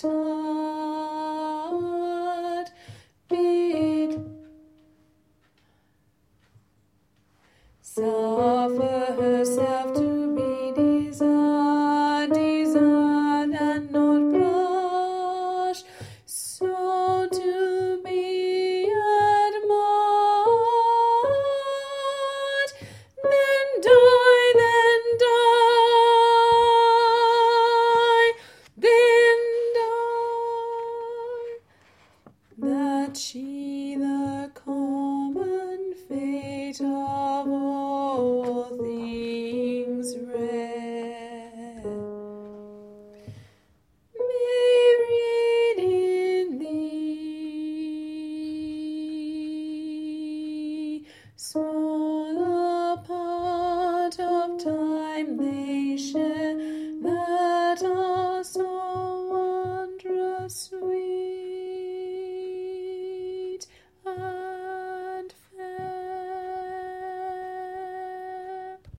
So. Not the common fate of all things rare. Married in thee, small part of time they.